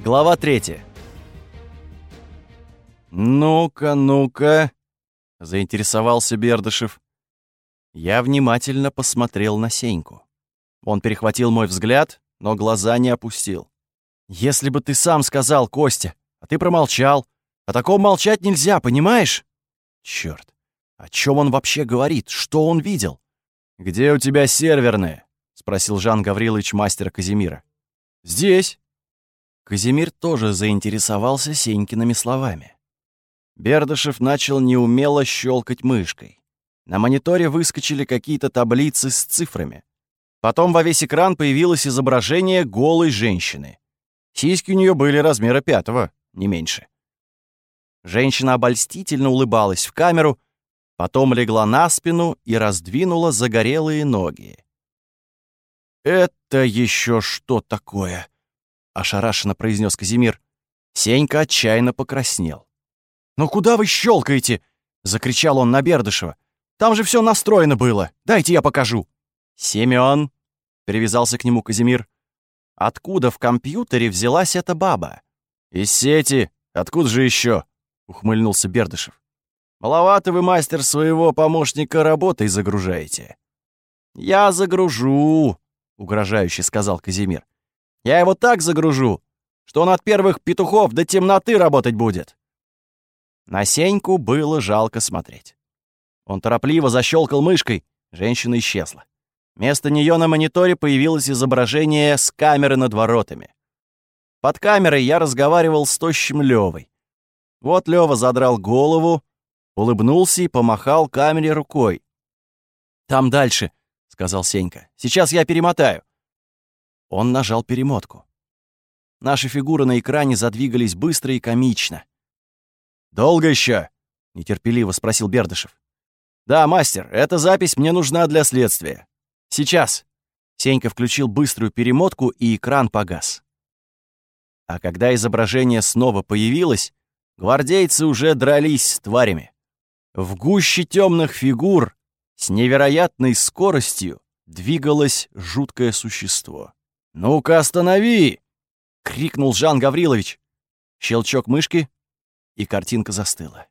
Глава 3. «Ну-ка, ну-ка», — заинтересовался Бердышев. Я внимательно посмотрел на Сеньку. Он перехватил мой взгляд, но глаза не опустил. «Если бы ты сам сказал, Костя, а ты промолчал. О таком молчать нельзя, понимаешь?» «Чёрт, о чем он вообще говорит? Что он видел?» «Где у тебя серверные?» — спросил Жан Гаврилович мастера Казимира. «Здесь», Казимир тоже заинтересовался Сенькиными словами. Бердышев начал неумело щелкать мышкой. На мониторе выскочили какие-то таблицы с цифрами. Потом во весь экран появилось изображение голой женщины. Сиськи у нее были размера пятого, не меньше. Женщина обольстительно улыбалась в камеру, потом легла на спину и раздвинула загорелые ноги. «Это еще что такое?» Ошарашенно произнес Казимир. Сенька отчаянно покраснел. «Ну куда вы щелкаете?» — закричал он на Бердышева. «Там же все настроено было. Дайте я покажу». «Семён», — привязался к нему Казимир. «Откуда в компьютере взялась эта баба?» «Из сети. Откуда же еще?» — ухмыльнулся Бердышев. «Маловато вы, мастер, своего помощника работой загружаете». «Я загружу», — угрожающе сказал Казимир. Я его так загружу, что он от первых петухов до темноты работать будет». На Сеньку было жалко смотреть. Он торопливо защелкал мышкой, женщина исчезла. Вместо нее на мониторе появилось изображение с камеры над воротами. Под камерой я разговаривал с тощим Левой. Вот Лева задрал голову, улыбнулся и помахал камере рукой. «Там дальше», — сказал Сенька. «Сейчас я перемотаю». Он нажал перемотку. Наши фигуры на экране задвигались быстро и комично. «Долго еще?» — нетерпеливо спросил Бердышев. «Да, мастер, эта запись мне нужна для следствия. Сейчас». Сенька включил быструю перемотку, и экран погас. А когда изображение снова появилось, гвардейцы уже дрались с тварями. В гуще темных фигур с невероятной скоростью двигалось жуткое существо. «Ну-ка, останови!» — крикнул Жан Гаврилович. Щелчок мышки, и картинка застыла.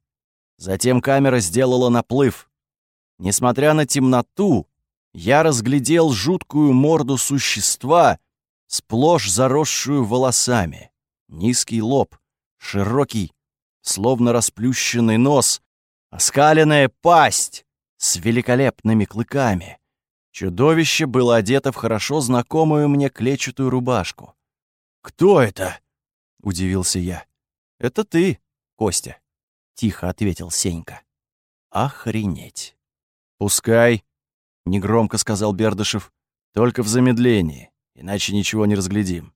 Затем камера сделала наплыв. Несмотря на темноту, я разглядел жуткую морду существа, сплошь заросшую волосами. Низкий лоб, широкий, словно расплющенный нос, оскаленная пасть с великолепными клыками. Чудовище было одето в хорошо знакомую мне клетчатую рубашку. «Кто это?» — удивился я. «Это ты, Костя», — тихо ответил Сенька. «Охренеть!» «Пускай», — негромко сказал Бердышев, — «только в замедлении, иначе ничего не разглядим».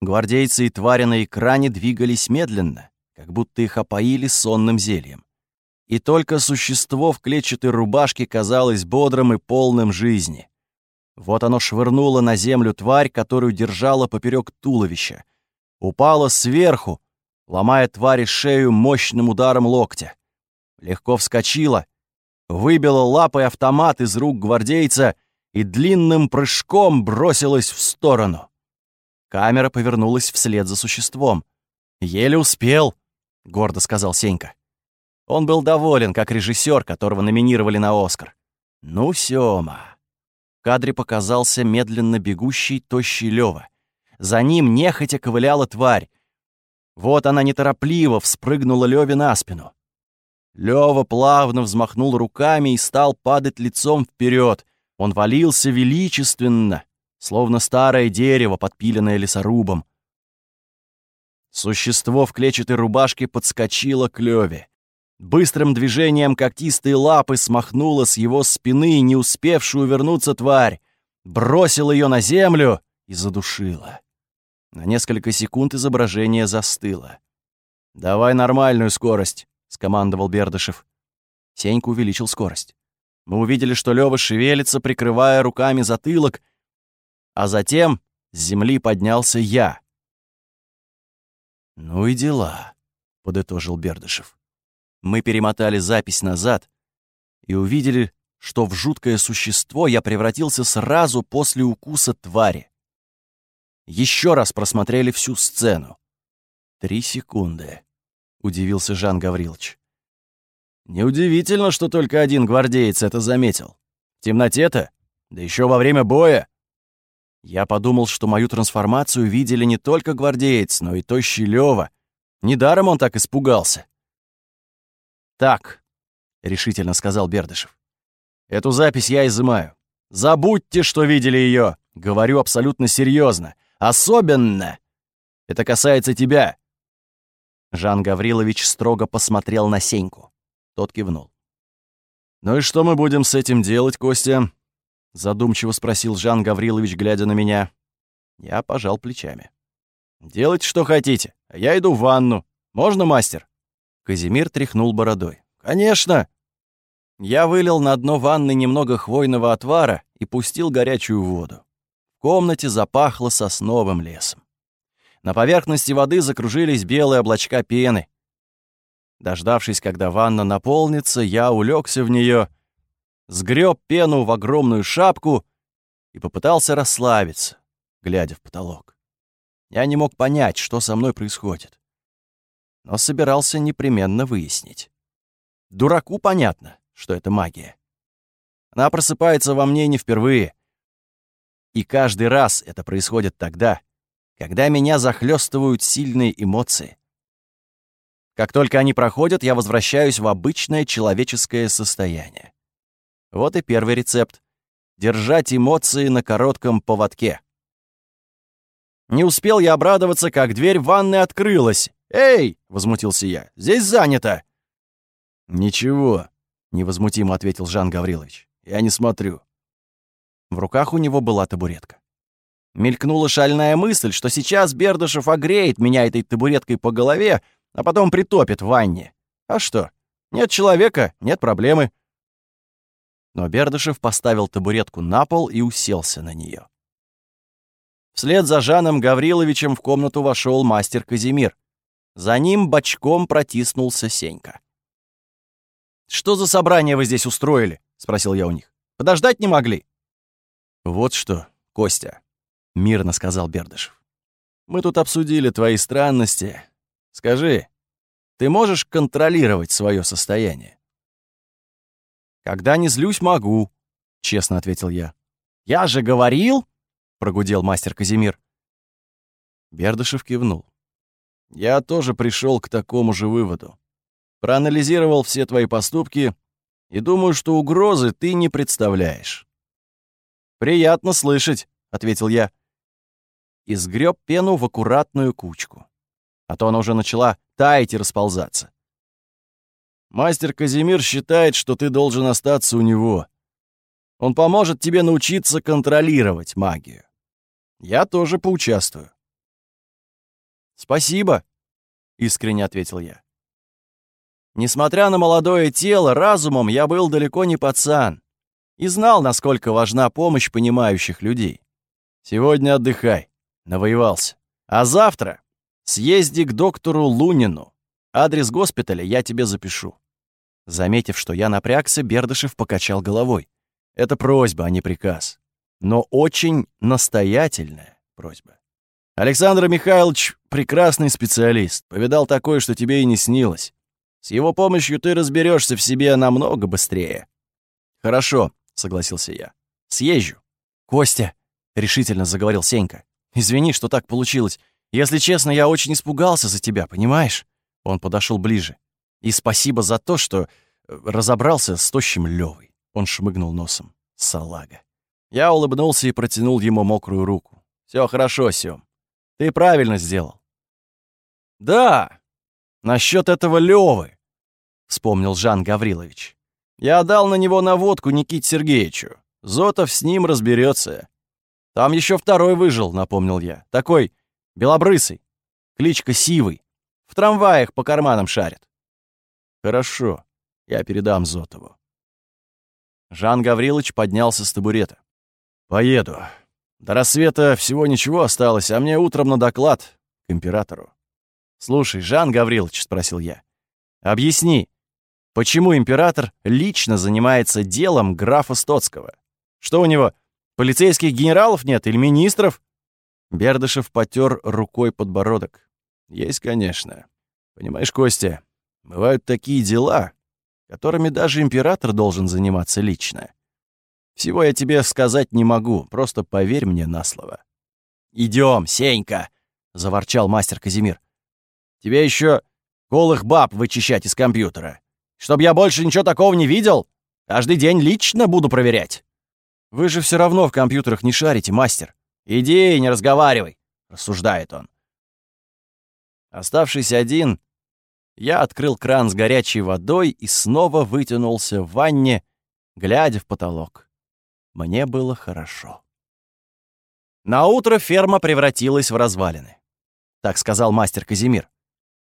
Гвардейцы и твари на экране двигались медленно, как будто их опоили сонным зельем и только существо в клетчатой рубашке казалось бодрым и полным жизни. Вот оно швырнуло на землю тварь, которую держало поперек туловища. Упало сверху, ломая твари шею мощным ударом локтя. Легко вскочила, выбила лапой автомат из рук гвардейца и длинным прыжком бросилась в сторону. Камера повернулась вслед за существом. «Еле успел», — гордо сказал Сенька. Он был доволен, как режиссер, которого номинировали на Оскар. «Ну, Сёма!» В кадре показался медленно бегущий, тощий Лёва. За ним нехотя ковыляла тварь. Вот она неторопливо вспрыгнула Лёве на спину. Лёва плавно взмахнул руками и стал падать лицом вперед. Он валился величественно, словно старое дерево, подпиленное лесорубом. Существо в клетчатой рубашке подскочило к Лёве. Быстрым движением когтистой лапы смахнула с его спины не успевшую вернуться тварь, бросила ее на землю и задушила. На несколько секунд изображение застыло. «Давай нормальную скорость», — скомандовал Бердышев. Сенька увеличил скорость. Мы увидели, что Лёва шевелится, прикрывая руками затылок, а затем с земли поднялся я. «Ну и дела», — подытожил Бердышев. Мы перемотали запись назад и увидели, что в жуткое существо я превратился сразу после укуса твари. Еще раз просмотрели всю сцену. Три секунды, удивился Жан Гаврилович. Неудивительно, что только один гвардеец это заметил. В темноте-то, да еще во время боя. Я подумал, что мою трансформацию видели не только гвардеец, но и тощий Лёва. Недаром он так испугался. «Так», — решительно сказал Бердышев, — «эту запись я изымаю. Забудьте, что видели ее. Говорю абсолютно серьезно. Особенно это касается тебя». Жан Гаврилович строго посмотрел на Сеньку. Тот кивнул. «Ну и что мы будем с этим делать, Костя?» Задумчиво спросил Жан Гаврилович, глядя на меня. Я пожал плечами. «Делайте, что хотите. Я иду в ванну. Можно, мастер?» Казимир тряхнул бородой. «Конечно!» Я вылил на дно ванны немного хвойного отвара и пустил горячую воду. В комнате запахло сосновым лесом. На поверхности воды закружились белые облачка пены. Дождавшись, когда ванна наполнится, я улегся в нее сгреб пену в огромную шапку и попытался расслабиться, глядя в потолок. Я не мог понять, что со мной происходит, но собирался непременно выяснить. Дураку понятно, что это магия. Она просыпается во мне не впервые. И каждый раз это происходит тогда, когда меня захлестывают сильные эмоции. Как только они проходят, я возвращаюсь в обычное человеческое состояние. Вот и первый рецепт. Держать эмоции на коротком поводке. Не успел я обрадоваться, как дверь ванной открылась. «Эй!» — возмутился я. «Здесь занято!» «Ничего», — невозмутимо ответил Жан Гаврилович. «Я не смотрю». В руках у него была табуретка. Мелькнула шальная мысль, что сейчас Бердышев огреет меня этой табуреткой по голове, а потом притопит в ванне. А что? Нет человека — нет проблемы. Но Бердышев поставил табуретку на пол и уселся на нее. Вслед за Жаном Гавриловичем в комнату вошел мастер Казимир. За ним бочком протиснулся Сенька. «Что за собрание вы здесь устроили?» — спросил я у них. «Подождать не могли?» «Вот что, Костя», — мирно сказал Бердышев. «Мы тут обсудили твои странности. Скажи, ты можешь контролировать свое состояние?» «Когда не злюсь, могу», — честно ответил я. «Я же говорил!» — прогудел мастер Казимир. Бердышев кивнул. «Я тоже пришел к такому же выводу. Проанализировал все твои поступки и думаю, что угрозы ты не представляешь». «Приятно слышать», — ответил я. И сгреб пену в аккуратную кучку. А то она уже начала таять и расползаться. Мастер Казимир считает, что ты должен остаться у него. Он поможет тебе научиться контролировать магию. Я тоже поучаствую. Спасибо, искренне ответил я. Несмотря на молодое тело, разумом я был далеко не пацан и знал, насколько важна помощь понимающих людей. Сегодня отдыхай, навоевался. А завтра съезди к доктору Лунину. Адрес госпиталя я тебе запишу. Заметив, что я напрягся, Бердышев покачал головой. Это просьба, а не приказ. Но очень настоятельная просьба. Александр Михайлович — прекрасный специалист. Повидал такое, что тебе и не снилось. С его помощью ты разберешься в себе намного быстрее. Хорошо, согласился я. Съезжу. Костя, решительно заговорил Сенька. Извини, что так получилось. Если честно, я очень испугался за тебя, понимаешь? Он подошел ближе. И спасибо за то, что э, разобрался с тощим Левой. Он шмыгнул носом. Салага. Я улыбнулся и протянул ему мокрую руку. Все хорошо, Сём. Ты правильно сделал. Да, насчет этого Левы, вспомнил Жан Гаврилович. Я дал на него наводку Никите Сергеевичу. Зотов с ним разберется. Там еще второй выжил, напомнил я. Такой белобрысый. Кличка Сивый. В трамваях по карманам шарит. Хорошо, я передам Зотову. Жан Гаврилович поднялся с табурета. Поеду. До рассвета всего ничего осталось, а мне утром на доклад к императору. Слушай, Жан Гаврилович, спросил я, объясни, почему император лично занимается делом графа Стоцкого? Что у него, полицейских генералов нет или министров? Бердышев потер рукой подбородок. Есть, конечно. Понимаешь, Костя, бывают такие дела, которыми даже император должен заниматься лично. Всего я тебе сказать не могу, просто поверь мне на слово. Идем, Сенька, заворчал мастер Казимир. Тебе еще голых баб вычищать из компьютера. Чтоб я больше ничего такого не видел, каждый день лично буду проверять. Вы же все равно в компьютерах не шарите, мастер. Иди и не разговаривай, рассуждает он. Оставшись один, я открыл кран с горячей водой и снова вытянулся в ванне, глядя в потолок. Мне было хорошо. На утро ферма превратилась в развалины. Так сказал мастер Казимир.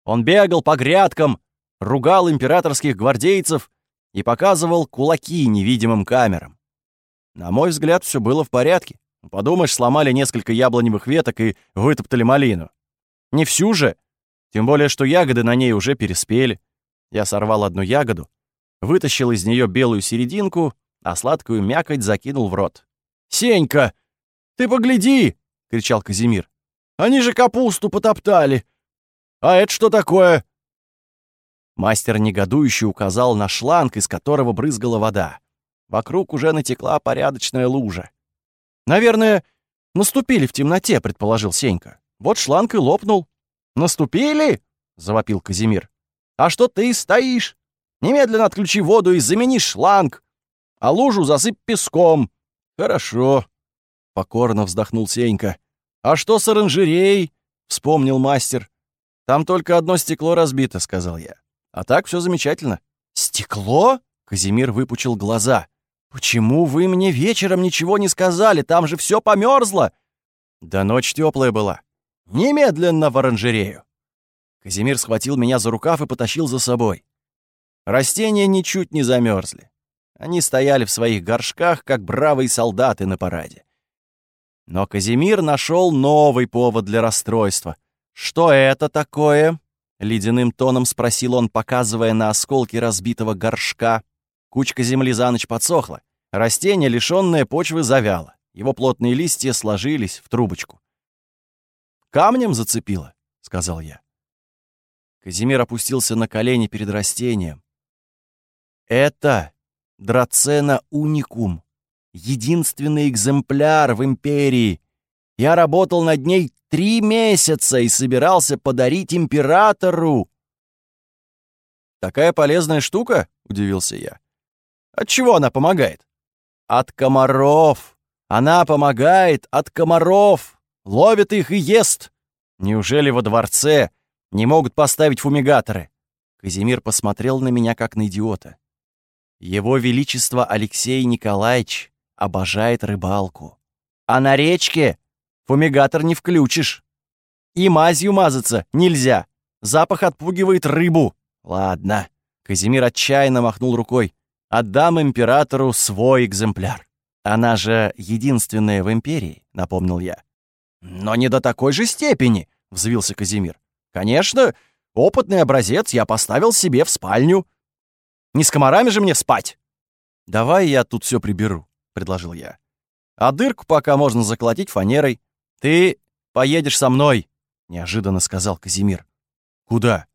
Он бегал по грядкам, ругал императорских гвардейцев и показывал кулаки невидимым камерам. На мой взгляд, все было в порядке. Подумаешь, сломали несколько яблоневых веток и вытоптали малину. Не всю же, тем более, что ягоды на ней уже переспели. Я сорвал одну ягоду, вытащил из нее белую серединку, а сладкую мякоть закинул в рот. «Сенька, ты погляди!» — кричал Казимир. «Они же капусту потоптали! А это что такое?» Мастер негодующе указал на шланг, из которого брызгала вода. Вокруг уже натекла порядочная лужа. «Наверное, наступили в темноте», — предположил Сенька. «Вот шланг и лопнул». «Наступили?» — завопил Казимир. «А что ты стоишь? Немедленно отключи воду и замени шланг, а лужу засыпь песком». «Хорошо», — покорно вздохнул Сенька. «А что с оранжереей?» — вспомнил мастер. «Там только одно стекло разбито», — сказал я. «А так все замечательно». «Стекло?» — Казимир выпучил глаза. «Почему вы мне вечером ничего не сказали? Там же все померзло!» «Да ночь теплая была. Немедленно в оранжерею!» Казимир схватил меня за рукав и потащил за собой. Растения ничуть не замерзли. Они стояли в своих горшках, как бравые солдаты на параде. Но Казимир нашел новый повод для расстройства. «Что это такое?» — ледяным тоном спросил он, показывая на осколки разбитого горшка. Кучка земли за ночь подсохла. Растение, лишённое почвы, завяло. Его плотные листья сложились в трубочку. «Камнем зацепило», — сказал я. Казимир опустился на колени перед растением. «Это драцена уникум, единственный экземпляр в империи. Я работал над ней три месяца и собирался подарить императору». «Такая полезная штука?» — удивился я. «От чего она помогает?» «От комаров! Она помогает от комаров!» Ловит их и ест. Неужели во дворце не могут поставить фумигаторы? Казимир посмотрел на меня как на идиота. Его Величество Алексей Николаевич обожает рыбалку. А на речке фумигатор не включишь. И мазью мазаться нельзя. Запах отпугивает рыбу. Ладно. Казимир отчаянно махнул рукой. Отдам императору свой экземпляр. Она же единственная в империи, напомнил я. «Но не до такой же степени», — взвился Казимир. «Конечно, опытный образец я поставил себе в спальню. Не с комарами же мне спать!» «Давай я тут все приберу», — предложил я. «А дырку пока можно заколотить фанерой. Ты поедешь со мной», — неожиданно сказал Казимир. «Куда?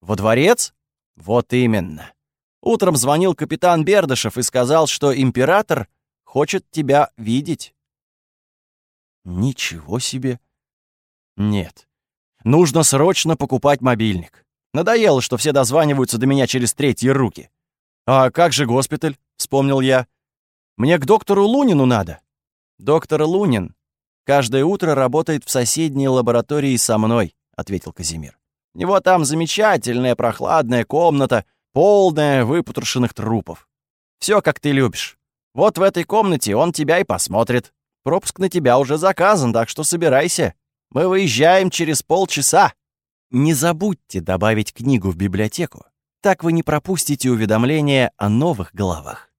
Во дворец?» «Вот именно. Утром звонил капитан Бердышев и сказал, что император хочет тебя видеть». Ничего себе. Нет. Нужно срочно покупать мобильник. Надоело, что все дозваниваются до меня через третьи руки. А как же госпиталь? Вспомнил я. Мне к доктору Лунину надо. Доктор Лунин каждое утро работает в соседней лаборатории со мной, ответил Казимир. У него там замечательная прохладная комната, полная выпотрошенных трупов. Все, как ты любишь. Вот в этой комнате он тебя и посмотрит. Пропуск на тебя уже заказан, так что собирайся. Мы выезжаем через полчаса. Не забудьте добавить книгу в библиотеку. Так вы не пропустите уведомления о новых главах.